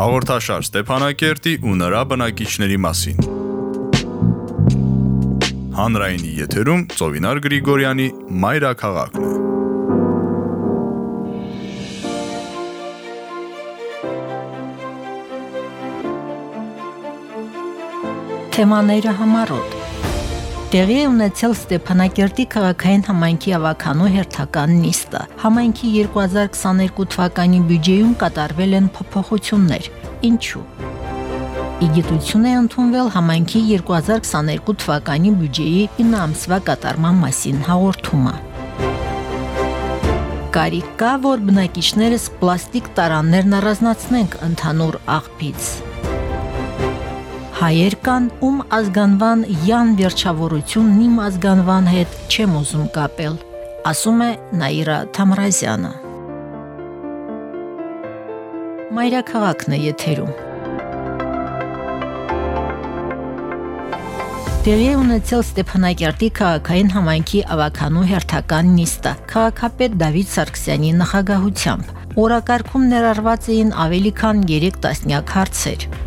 Հաղորդաշար Ստեփանակերտի ու նրա բնակիչների մասին։ Հանրայինի եթերում Ծովինար Գրիգորյանի Մայրաքաղաքն է։ Թեմաները համառոտ Տեղի է ունեցել Ստեփանակերտի քաղաքային համայնքի ավականու հերթական նիստը։ Համայնքի 2022 թվականի բյուջեում կատարվել են փոփոխություններ։ Ինչու։ Իգիտություն է ընդունվել համայնքի 2022 թվականի բյուջեի 9 ամսվա կատարման մասին հաղորդումը։ Կարիք կա, որ բնակիչներս պլաստիկ տարաններն առանձնացնենք ընդհանուր աղբից հայեր կան, ում ազգանվան յան վերջավորությունն իմ ազգանվան հետ չեմ ուզում կապել, ասում է Նաիրա Թամրազյանը։ Մայրաքաղաքն է եթերում։ Տեղի ունեցել Ստեփանակերտի քաղաքային համայնքի ավականու հերթական նիստը քաղաքապետ Դավիթ Սարգսյանի նախագահությամբ։ Օրակարգում ներառված էին ավելի քան 3 տասնյակ հարցեր։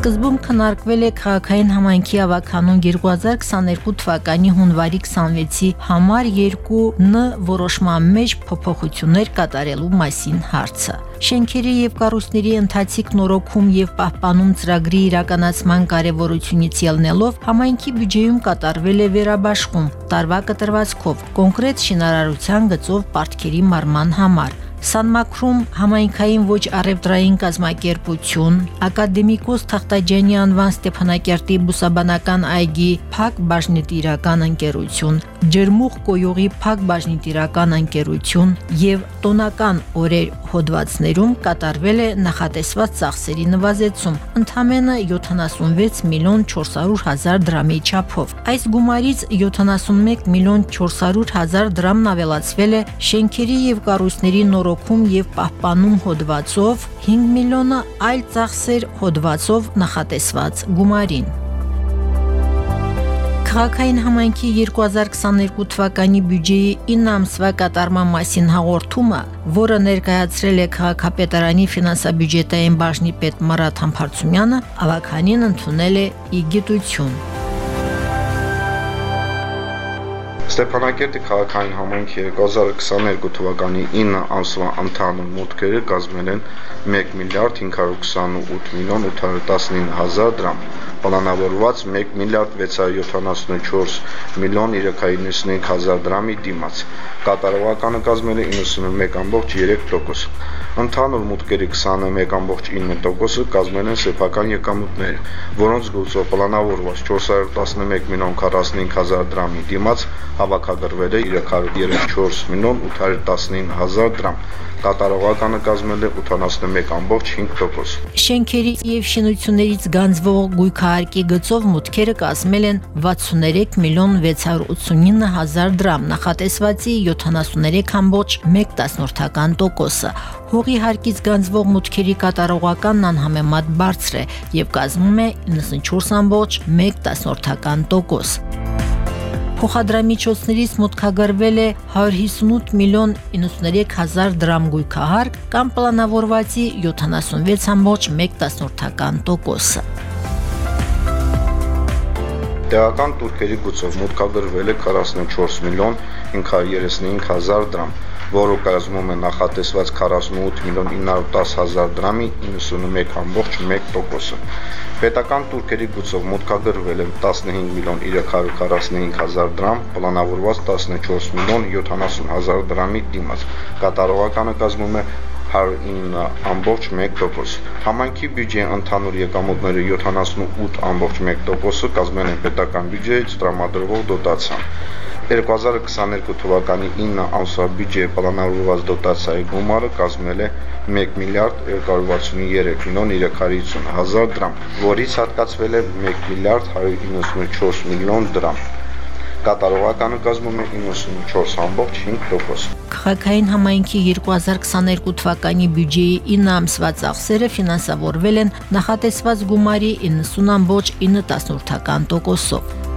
Սկզբում քննարկվել է քաղաքային համայնքի ավականուն 2022 թվականի հունվարի 26-ի համար 2 ն որոշման մեջ փոփոխություններ կատարելու մասին հարցը։ Շենքերի եւ կառույցների ընթացիկ նորոգում եւ պահպանում ծրագրի իրականացման կարեւորությունից ելնելով համայնքի բյուջեում կատարվել է վերաբաշխում տարվա կտրվածքով կոնկրետ շինարարության գծով պարտքերի մարման համար Սանմակրում համայնքային ոչ առևտրային կազմակերպություն, ակադեմիկոս Թախտաջյանի անվան Ստեփանակերտի բուսաբանական այգի Փակ բաժնետիրական ընկերություն, Ջերմուխ կոյուղի Փակ բաժնետիրական ընկերություն եւ տոնական օրեր հոդվածներում կատարվել է նախատեսված ծախսերի նվազեցում ընդամենը 76 միլիոն 400 հազար դրամի չափով։ Այս գումարից 71 միլիոն 400 հազար դրամն ավելացվել է շենքերի եւ կառույցների նորոգում եւ պահպանում հոդվածով, 5 միլիոնը այլ ծախսեր հոդվածով նախատեսված գումարին։ Քաղաքային համայնքի 2022 թվականի բյուջեի 9 ամսվա կատարման մասին հաղորդումը, որը ներկայացրել է քաղաքապետարանի ֆինանսա-բյուջետային բաժնի պետ Մարատ Համբարձումյանը, ավականին ընդունել է իգիտություն։ Ստեփանակերտի քաղաքային համայնքի 2022 թվականի 9 ամսվա ընդհանուր մուտքերը կազմել են 1 միլիարդ 528 միլիոն 819 հազար դրամ պլանավորված 1 միլիարդ 674 միլիոն 395 հազար դրամի դիմաց։ Կատարողականը կազմել է 91.3%։ Ընդհանուր մուտքերի 21.9%-ը կազմել են սեփական եկամուտները, որոնց գուցով պլանավորված 411 միլիոն 45 հազար դրամի դիմաց հավաքագրվել է 334 միլիոն 819 հազար դրամ կատարողականը կազմել է 81.5%։ Շենքերի եւ շինություններից գանձվող գույքահարկի գծով մուտքերը կազմել են 63 միլիոն 689 հազար դրամ, նախատեսվածի 73.1%-ը։ Հողի հարկից գանձվող մուտքերի կատարողականն անհամեմատ բարձր է եւ կազմում է 94.1%։ Փոխադրամիջոցներից մուտքագրվել է 158 միլիոն 93 հազար դրամ գույքահարկ կամ պլանավորվածի 76.1%-ը։ Տեղական турքերի գուցով մուտքագրվել է 44 միլիոն 535 հազար դրամ, որը կազմում է նախատեսված 48 միլիոն 910 հազար դրամի 91.1%-ը։ Պետական турքերի գուցով մուտքագրվել է 15 միլիոն 345 հազար դրամ, պլանավորված 14 միլիոն 70 հազար դրամի դիմաց։ Կատարողականը կազմում է 109.1%։ Համանքի բյուջեի ընդհանուր եկամուտների 78.1%-ը կազմել են պետական բյուջեից տրամադրվող դոտացիան։ 2022 թվականի 9 ամսվա բյուջեի պլանավորված դոտացիայի գումարը կազմել է 1 միլիարդ 263 միլիոն 350 հազար դրամ, որից հատկացվել է 1 միլիարդ 194 միլիոն դրամ կատարողականը կազմում է 94.5%։ Քաղաքային համայնքի 2022 թվականի բյուջեի 9 ամսվա ծախսերը ֆինանսավորվել են նախատեսված գումարի 90.9%-ով։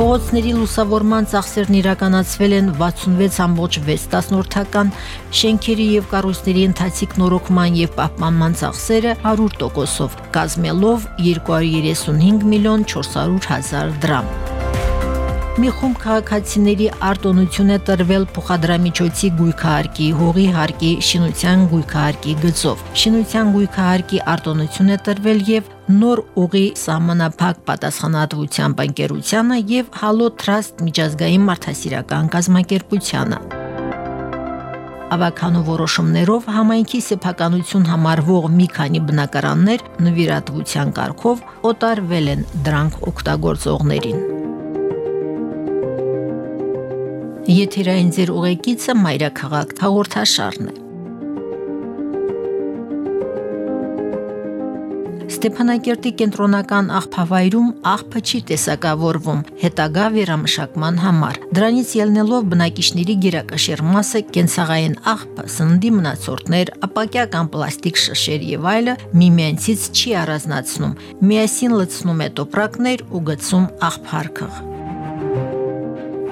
Փողոցների լուսավորման ծախսերն իրականացվել են 66.6 շենքերի եւ կառույցների ընթացիկ նորոգման եւ պահպանման ծախսերը 100%-ով, կազմելով 235 միլիոն 400 հազար դրամ։ Մի խումբ քաղաքացիների արտոնություն է տրվել փոխադրամիջոցի գույքահարկի, հողի հարկի, շինության գույքահարկի գծով։ Շինության գույքահարկի արտոնություն է տրվել եւ նոր ուղի սահմանափակ պատասխանատվությամբ ընկերությանը եւ Halo Trust միջազգային մարդասիրական կազմակերպությանը ավականու որոշումներով համայնքի սեփականություն համարվող մի քանի բնակարաններ նվիրատվության կարգով օտարվել են դրանք օգտագործողներին։ Եթերային ձեր ուղեկիցը Մայրաքաղաք հաղորդաշարն է։ Ստեփանակերտի կենտրոնական աղբավայրում աղբը չի տեսակավորվում հետագա վերամշակման համար։ Դրանից ելնելով բնակիչների գերակաշեռ մասը կենցաղային աղբը, սննդի մնացորդներ, ապակյա կամ պլաստիկ շշեր եւ այլը միմյանցից չի առանձնացնում։ Միասին լցնում է տոպրակներ ու գցում աղբարկղ։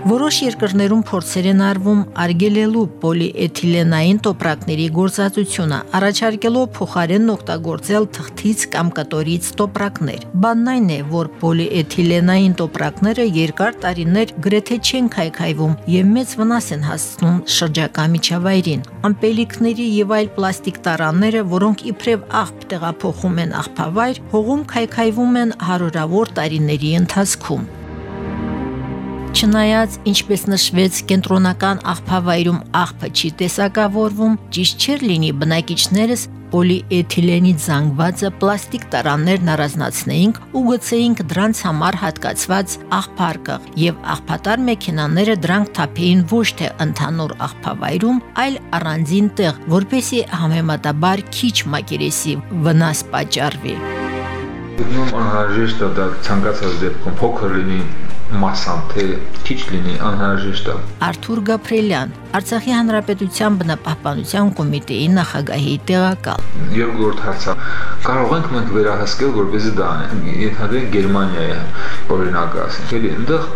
Որոշ երկրներում փորձեր են արվում արգելելու պոլիէթիլենային տոպրակների գործածությունը, առաջարկելով փոխարենն օգտագործել թղթից կամ կտորից տոպրակներ։ Բանն այն է, որ պոլիէթիլենային տոպրակները երկար տարիներ գրեթե չեն քայքայվում եւ մեծ վնաս են հասցնում շրջակա միջավայրին։ Ամպելիքների եւ այլ պլաստիկ տարանները, որոնք իբրև աղբ տեղափոխում են աղբավայր, հողում քայքայվում են հարյուրավոր տարիների ընթացքում։ Չնայած, ինչպես նշվեց, կենտրոնական աղբավայրում աղբը չի տեսակավորվում, ճիշտ չէր լինի բնակիչներս պոլիէթիլենի զանգվածը պլաստիկ տարաններն առանձնացնեինք ու գցեինք դրանց համար հատկացված աղբարկղ եւ աղբատար մեքենաները դրանք թափեին ոչ թե ընդհանուր աղբավայրում, այլ առանձին տեղ, որպեսի համեմատաբար քիչ մակերեսի վնաս պատճառվի։ Գնում անհրաժեշտ է դա ցանկացած դեպքում փոքր լինի մասամբ թե քիչ լինի անհրաժեշտ է։ Արթուր Գաբրելյան, Արցախի Հանրապետության բնապահպանության կոմիտեի նախագահի տեղակալ։ Երկրորդ հարցը. Կարող ենք մենք վերահսկել, որպեսզի դա անենք։ Ենթադրենք Գերմանիայի օրինակը ասենք, էլի այնտեղ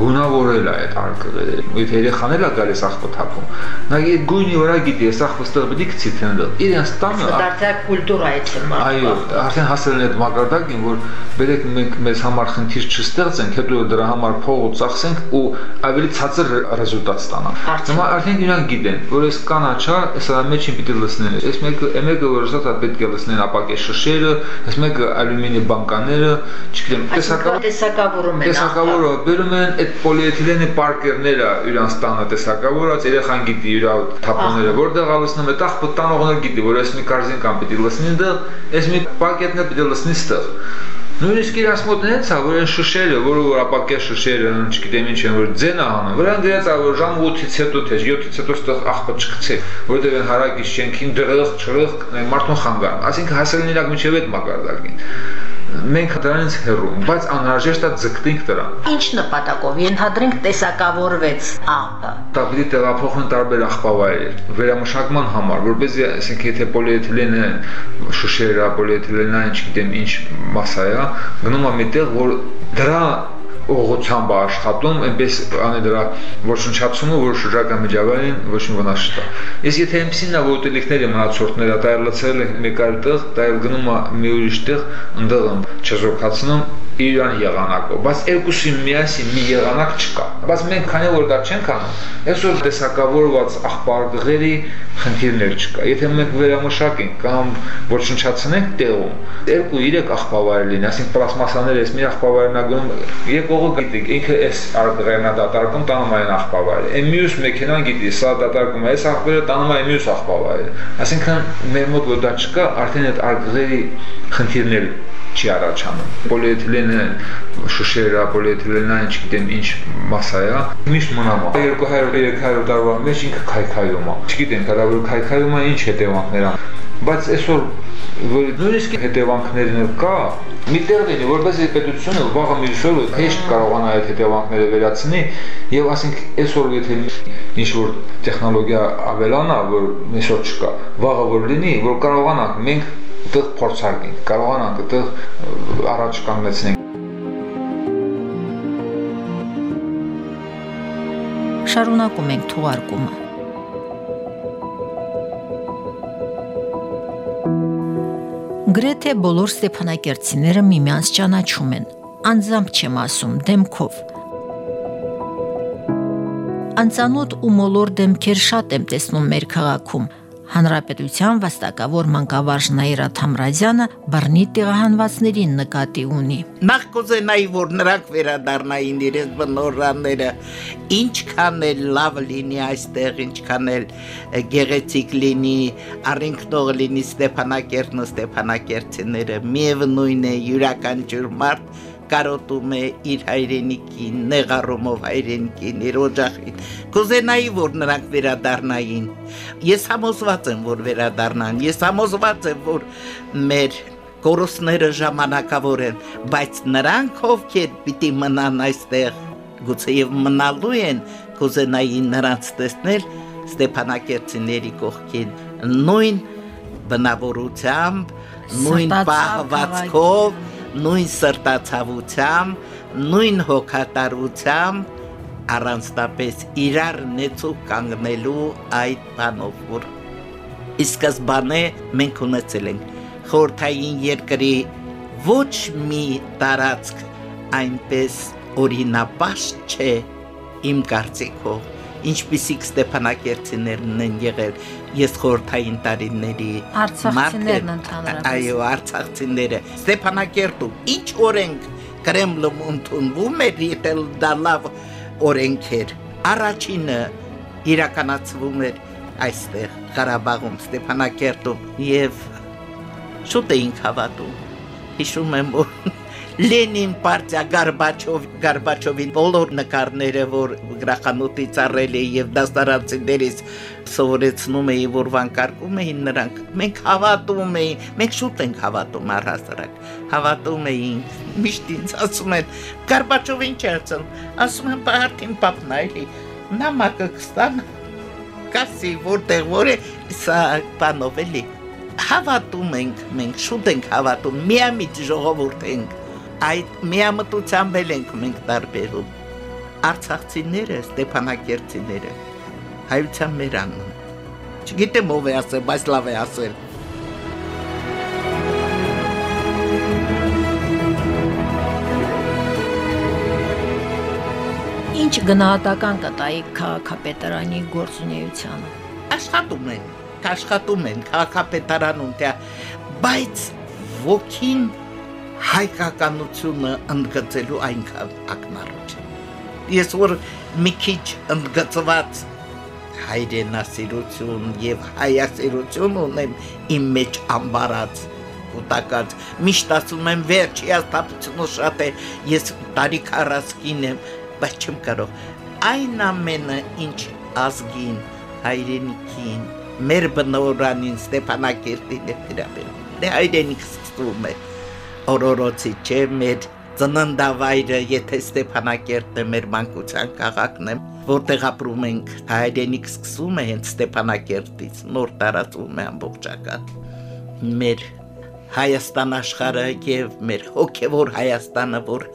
գունավորել է այդ արկղերը։ Եթե երեխան էլ է գալիս աղբը թափում, նա այդ գույնի վրա գիտի, այս աղբը ստեղ պետք է թենդը։ Իրենց տանը դարձյալ կուլտուրա է ցմա։ Այո, արդեն հասել են այդ մակարդակին, որ բերեք մենք մեզ համար խնդիր չստեղծենք, հետո դրա համար փող ու ծախսենք ու ավելի ցածր ռեզուլտատ ստանանք։ Հիմա արդեն իրանք գիտեն, որ այս կանաչա, սա մեջին պիտի լցնեն։ Այս մեկը, մեկը որ զատ պետք է լցնեն ապակե շշերը, այս մեկը ալյումինի բանկաները, չգիտեմ, տեսակավոր տեսակավորում են։ Տեսակավորը բերում են այդ պոլիէթիլենի պարկերները իրանց տանը տեսակավորած, երեխան գիտի իր թափոնները որտեղ ալսնում է, տախ տանողներ գիտի, որ այս մի կարզին կամ պիտի լցնի դա, այս մի պակետն է պիտի լցնի ստեղ։ Նույնիսկ իրաց մոտ նենց է, որ այն շշերը, որը որ ապակե շշերը, չգիտեմ ինչ են, որ ձեն անում, վրան դրած է, որ ժամ 8-ից հետո թե 7-ից հետո ստեղ աղբը չգցի, որովհետև այն հարակից շենքին դրող, չրող մարդուն խանգարում։ Այսինքն հասելն իրակ միջև այդ մակարդակին մենք դրանից հեռու, բայց անհրաժեշտ է ձգտենք դրան։ Ինչ նպատակով ենթադրենք տեսակավորվեց աղբը։ Դա պիտի տեղափոխեն տարբեր աղբավայրեր վերամշակման համար, որովհետեւ ասենք եթե պոլիէթիլենը շշերը, պոլիէթիլենային, չգիտեմ ինչ մասա է, գնում է միտեղ, որ դրա ուղղությամբ աշխատում, այնպես անի դրա ոչնչացումը, որ շրջակա միջավայրին ոչ մի վնաս չտա։ Ես եթե այնպեսին նա որ ուտելիքների մնացորդները դա լցել մեկ այլ տեղ, դա գնում է մի ուրիշ տեղ, ընդդեմ չզոքացնում իրան եղանակով, բայց երկուսի միասին մի եղանակ չկա։ Բայց մենք քանի որ դա չենք անում, այսօր տեսակավորված աղբարդղերի խնդիրներ չկա։ Եթե մենք վերամշակենք կամ ոչնչացնենք տեղում, 2-3 աղբավայր լինի, ասենք պլաստմասաները էս մի աղբավայրն ագնում, եկողը գիտի, ինքը էս է դատարկում տանում այն աղբավայրը։ Այն մյուս մեքենան գիտի, սա դատարկում է, էս աղբերը տանում է մյուս աղբավայրը։ Այսինքն մեր մոտ որ դա չկա, արդեն այդ աղբերի խնդիրներ չի առաջանում։ Պոլիէթիլենը շշերը, պոլիէթիլենային, չգիտեմ ինչ մասա է, միշտ մնում է։ 200-300 տարվա մեջ ինքը քայքայում է։ Չգիտեմ, դա որ քայքայում է ինչ հետևանքներ ան։ Բայց այսօր նույնիսկ հետևանքներն կա, միտեղ լինի, որպես պետությունը վաղը մյուսօրը հեշտ կարողանա այդ հետևանքները վերացնի եւ ասենք այսօր եթե ինչ որ տեխնոլոգիա ավելանա, որ այսօր չկա, վաղը որ լինի, որ կարողանանք մենք այդտեղ փորձարկենք, կարողանանք այդտեղ առաջ կանգնեցնենք շարունակում ենք թողարկումը։ Գրեթե բոլոր Ստեփանակերտցիները միմյանց ճանաչում են։ Անձամբ չեմ ասում, դեմքով։ Անծանոթ ու մոլոր դեմքեր շատ եմ տեսնում մեր քաղաքում, Հանրապետության վաստակավոր մանկավարժ Նաիրա Թամրազյանը բռնի տեղահանվածներին նկատի ունի։ Նախ կուզենայի, որ նրանք վերադառնային իրենց բնորանները, ինչքան էլ լավ լինի այստեղ, ինչքան էլ գեղեցիկ լինի, առինքնող լինի Ստեփանակերտն Ստեփանակերտցիները, միևնույն է յուրաքանչյուր մարդ կարոտում է իր հայրենիքին, նեղարումով հայրենիքին, իր օջախին։ Կուզենայի, որ նրանք վերադառնային։ Ես համոզված եմ, որ վերադառնան։ Ես համոզված եմ, որ մեր կորուսները ժամանակավոր են, բայց նրանք ովքեր պիտի մնան այստեղ, գուցե եւ մնալու են, կուզենայի նրանց տեսնել Ստեփանակերտցիների կողքին նույն բնավորությամբ, նույն պահվածքով, նույն սրտացավությամբ, նույն հոգատարությամբ առանցնապես իրար նեցու կանգնելու այդ բանով որ իսկզբանե մենք ունեցել ենք խորթային երկրի ոչ մի տարածք այնպես օրինապաշտ չէ իմ կարծիքով ինչպիսիք Ստեփանակերտցիներն են եղել ես խորթային տարիների արցախցիներն ընդհանրապես այո արցախցիները Ստեփանակերտում ինչ օրենք Կրեմլում ընդունվում էր եթե դա լավ օրենք էր առաջինը իրականացվում էր այստեղ Ղարաբաղում Ստեփանակերտում եւ շուտ էինք հավատում հիշում եմ որ Լենին պարտիա Գարբաչով Գարբաչովին բոլոր նկարները որ գրախանութից առել է եւ դաստարանցիներից սովորեցնում էի որ վանկարկում էին նրանք մենք հավատում էինք մենք շուտ ենք հավատում առհասարակ հավատում էինք միշտ ինձ ասում են Գարբաչովին չերցն ասում են պարտին պապնայլի նամակը կստան կասի որտեղ որ է սա բանով էլի հավատում ենք մենք շուտ ենք հավատում միամիտ ժողովուրդ ենք այդ միամտությամբ էլ ենք մենք տարբերում. Արցախցիները, ստեփանակերտցիները հայության մեր անուն։ Չգիտեմ ով է ասել, բայց լավ է ասել։ Ինչ գնահատական կտայի քաղաքապետարանի գործունեությանը։ Աշխատում են, աշխատում են քաղաքապետարանում, թե բայց ոգին հայկականությունը ընդգծելու այնքան ակնառու չէ։ Ես որ մի քիչ ընդգծված հայրենասիրություն եւ հայասիրություն ունեմ իմ մեջ ամբարած կուտակած միշտ ասում եմ վերջի աստապությունը շատ է ես տարի 40-ին եմ բայց չեմ կարող այն ամենը ինչ ազգին հայրենիքին մեր բնորանին Ստեփանակերտին է դրաբերում դե հայրենիքս սկսում է օրորոցի չէ մեր ծննդավայրը, եթե Ստեփանակերտն է մեր մանկության քաղաքն է, որտեղ ապրում ենք, հայրենիք սկսում է հենց Ստեփանակերտից, նոր տարածվում է ամբողջական։ Մեր Հայաստան աշխարհը եւ մեր հոգեվոր Հայաստանը, որ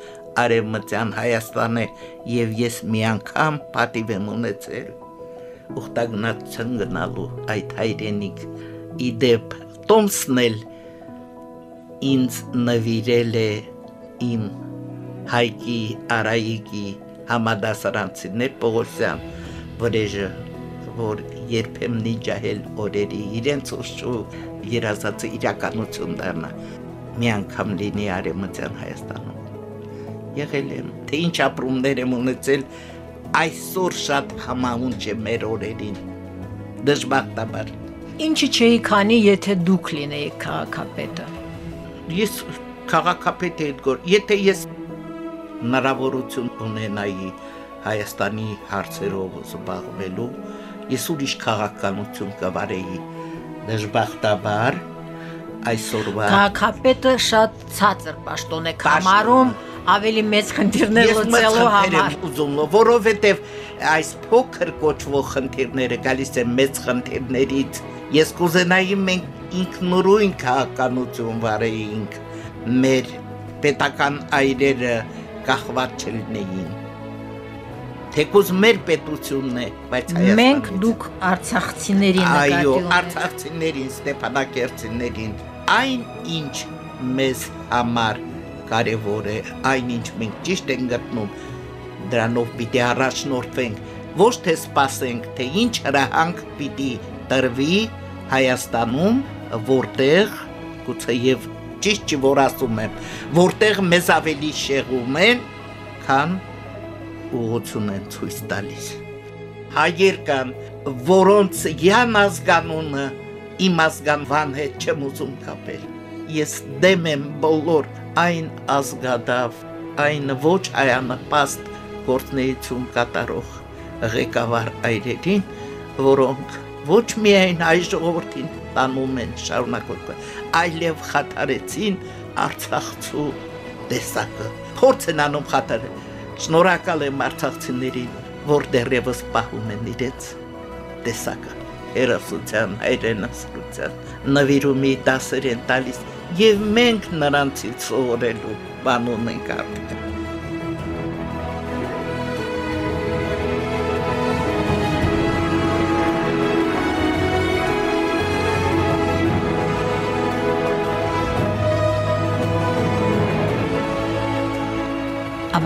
արևմտյան Հայաստան է եւ ես մի անգամ պատիվ եմ ունեցել ուխտագնացն գնալու այդ հայրենիք իդեպ Տոմսնել ինձ նվիրել է իմ Հայկի Արայիկի համադասարանցիներ Պողոսյան վրեժը որ երբեմնի ջահել օրերի իրենց ուշու երազածը իրականություն դառնա մի անգամ լինի արեմտյան Հայաստանում եղել եմ թե ինչ ապրումներ եմ ունեցել այսօր շատ համահունչ է մեր օրերին դժբախտաբար Ինչի չէի քանի եթե դուք լինեիք քաղաքապետը ես քաղաքապետ եմ գոր եթե ես հնարավորություն ունենայի Հայաստանի հարցերով զբաղվելու ես ուրիշ քաղաքականություն կվարեի դժբախտաբար այսօրվա քաղաքապետը շատ ցածր պաշտոն է համարում ավելի մեծ խնդիրներ լուծելու համար ուզում որովհետև այս փոքր կոչվող խնդիրները գալիս են մեծ խնդիրներից ես կուզենայի մենք ինքնուրույն քաղաքականություն վարեինք մեր պետական այրերը կախված չլինեին թեկուզ մեր պետությունն է, բայց Հայաստանը։ Մենք դուք արցախցիների նկատի Այո, արցախցիներին, Ստեփանակերտցիներին, այն ինչ մեզ համար կարևոր է, այն ինչ մենք ճիշտ ենք գտնում, դրանով պիտի առաջնորդվենք, ոչ թե սпасենք, թե ինչ հրահանգ պիտի տրվի Հայաստանում որտեղ գուցեև ճիշտ չի որ ասում եմ, որտեղ մեզ ավելի շեղում են, քան ուղղություն են ցույց տալիս հայեր կան, որոնց յան ազգանունը իմ ազգանվան հետ չեմ ուզում կապել։ Ես դեմ եմ բոլոր այն ազգադավ, այն ոչ հայանպաստ գործնեություն կատարող ղեկավար այրերին, որոնք ոչ միայն հայ ժողովրդին տանում են շարունակություն, այլև խաթարեցին Արցախցու տեսակը։ Փորձ են անում խաթարել։ Շնորհակալ եմ արցախցիներին, որ դեռևս պահում են իրենց տեսակը հերոսության, հայրենասկության, նվիրումի դասեր են տալիս եւ մենք նրանցից սովորելու բան ունենք արդեն։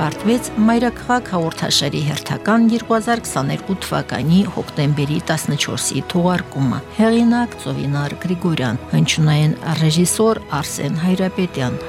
ավարտվեց Մայրաքաղաք հաղորդաշարի հերթական 2022 թվականի հոկտեմբերի 14-ի թողարկումը։ Հեղինակ Ծովինար Գրիգորյան, հնչյունային ռեժիսոր Արսեն Հայրապետյան։